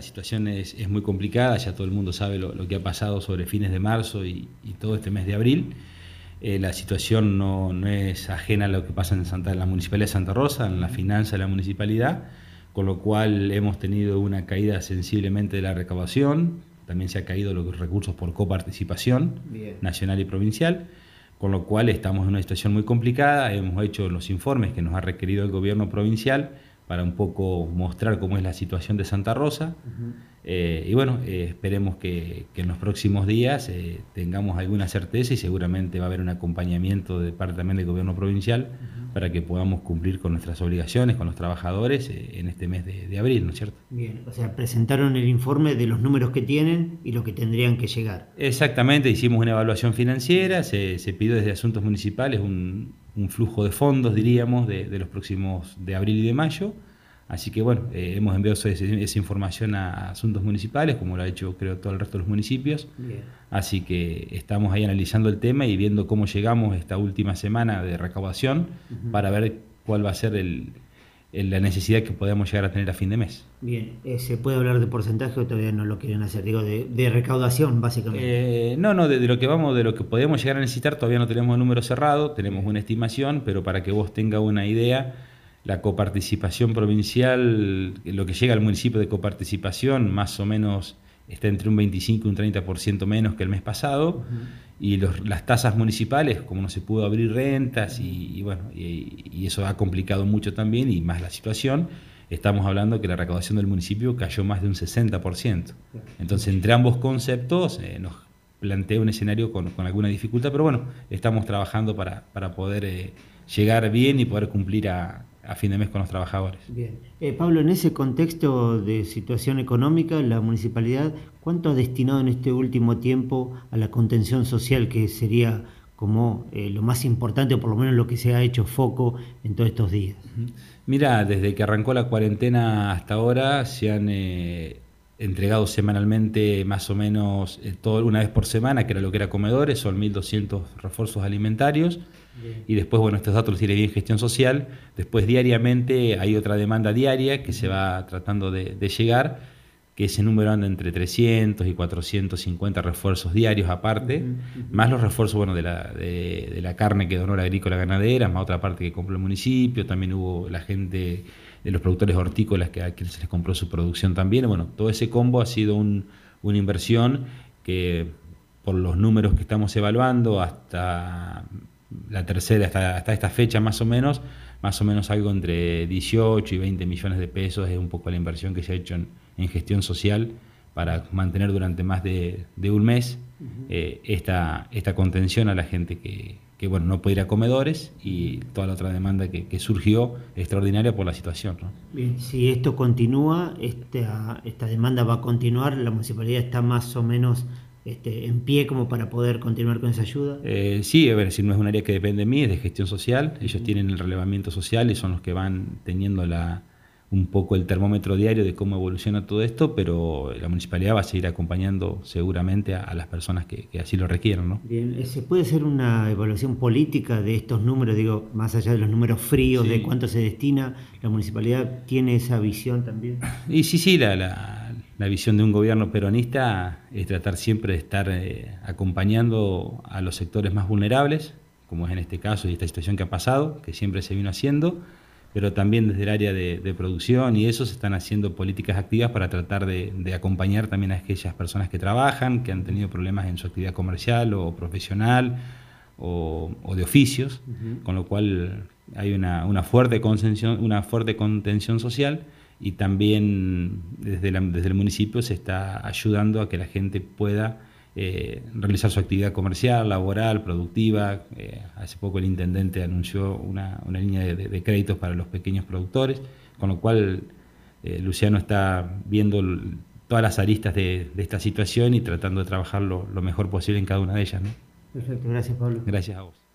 la situación es, muy complicada, ya todo el mundo sabe lo, que ha pasado sobre fines de marzo y, todo este mes de abril. Eh, la situación no, es ajena a lo que pasa en, Santa, en la Municipalidad de Santa Rosa, en la finanza de la municipalidad, con lo cual hemos tenido una caída sensiblemente de la recaudación, también se ha caído los recursos por coparticipación nacional y provincial, con lo cual estamos en una situación muy complicada, hemos hecho los informes que nos ha requerido el gobierno provincial, para un poco mostrar cómo es la situación de Santa Rosa. Eh, y bueno, eh, esperemos que, en los próximos días eh, tengamos alguna certeza y seguramente va a haber un acompañamiento de parte también del gobierno provincial para que podamos cumplir con nuestras obligaciones, con los trabajadores en este mes de, abril, ¿no es cierto? Bien, o sea, presentaron el informe de los números que tienen y lo que tendrían que llegar. Exactamente, hicimos una evaluación financiera, se, pidió desde Asuntos Municipales un, flujo de fondos, diríamos, de, de los próximos de abril y de mayo. Así que bueno, eh, hemos enviado esa, información a, asuntos municipales, como lo ha hecho creo todo el resto de los municipios. Así que estamos ahí analizando el tema y viendo cómo llegamos esta última semana de recaudación para ver cuál va a ser la necesidad que podamos llegar a tener a fin de mes. Bien, eh, ¿se puede hablar de porcentaje o todavía no lo quieren hacer? Digo, de, recaudación, básicamente. Eh, no, no, de, lo que vamos, de lo que podemos llegar a necesitar, todavía no tenemos el número cerrado, tenemos una estimación, pero para que vos tengas una idea la coparticipación provincial, lo que llega al municipio de coparticipación, más o menos está entre un 25 y un 30% menos que el mes pasado, y las tasas municipales, como no se pudo abrir rentas, y, bueno, y, eso ha complicado mucho también, y más la situación, estamos hablando que la recaudación del municipio cayó más de un 60%. Entonces, entre ambos conceptos, eh, nos plantea un escenario con, alguna dificultad, pero bueno, estamos trabajando para, poder eh, llegar bien y poder cumplir a, a fin de mes con los trabajadores. Bien. Eh, Pablo, en ese contexto de situación económica, la municipalidad, ¿cuánto ha destinado en este último tiempo a la contención social, que sería como eh, lo más importante, o por lo menos lo que se ha hecho foco en todos estos días? Mira, desde que arrancó la cuarentena hasta ahora se han eh, entregado semanalmente más o menos todo, una vez por semana, que era lo que era comedores, son 1.200 refuerzos alimentarios y después, bueno, estos datos los tiene bien gestión social. Después, diariamente, hay otra demanda diaria que se va tratando de, llegar, que ese número anda entre 300 y 450 refuerzos diarios aparte, más los refuerzos, bueno, de la, de, la carne que donó la agrícola ganadera, más otra parte que compró el municipio. También hubo la gente de los productores hortícolas que a quienes se les compró su producción también. Bueno, todo ese combo ha sido una inversión que por los números que estamos evaluando hasta la tercera hasta, esta fecha más o menos, más o menos algo entre 18 y 20 millones de pesos es un poco la inversión que se ha hecho en, gestión social para mantener durante más de, un mes eh, esta, esta contención a la gente que, bueno, no puede ir a comedores y toda la otra demanda que, surgió extraordinaria por la situación. Bien, si esto continúa, esta, esta demanda va a continuar, la municipalidad está más o menos este, en pie como para poder continuar con esa ayuda? Eh, sí, a ver, si no es un área que depende de mí, es de gestión social. Ellos tienen el relevamiento social y son los que van teniendo la, un poco el termómetro diario de cómo evoluciona todo esto, pero la municipalidad va a seguir acompañando seguramente a, las personas que, así lo requieran. ¿no? Bien, ¿se puede hacer una evaluación política de estos números? Digo, más allá de los números fríos, de cuánto se destina, ¿la municipalidad tiene esa visión también? Y sí, sí, la, la la visión de un gobierno peronista es tratar siempre de estar eh, acompañando a los sectores más vulnerables, como es en este caso y esta situación que ha pasado, que siempre se vino haciendo, pero también desde el área de, producción y eso se están haciendo políticas activas para tratar de, acompañar también a aquellas personas que trabajan, que han tenido problemas en su actividad comercial o profesional o, de oficios, con lo cual hay una, una, fuerte una fuerte contención social y también desde, desde el municipio se está ayudando a que la gente pueda eh, realizar su actividad comercial, laboral, productiva. Eh, hace poco el intendente anunció una, una línea de, créditos para los pequeños productores, con lo cual eh, Luciano está viendo todas las aristas de, esta situación y tratando de trabajar lo, lo, mejor posible en cada una de ellas. ¿no? Perfecto, gracias Pablo. Gracias a vos.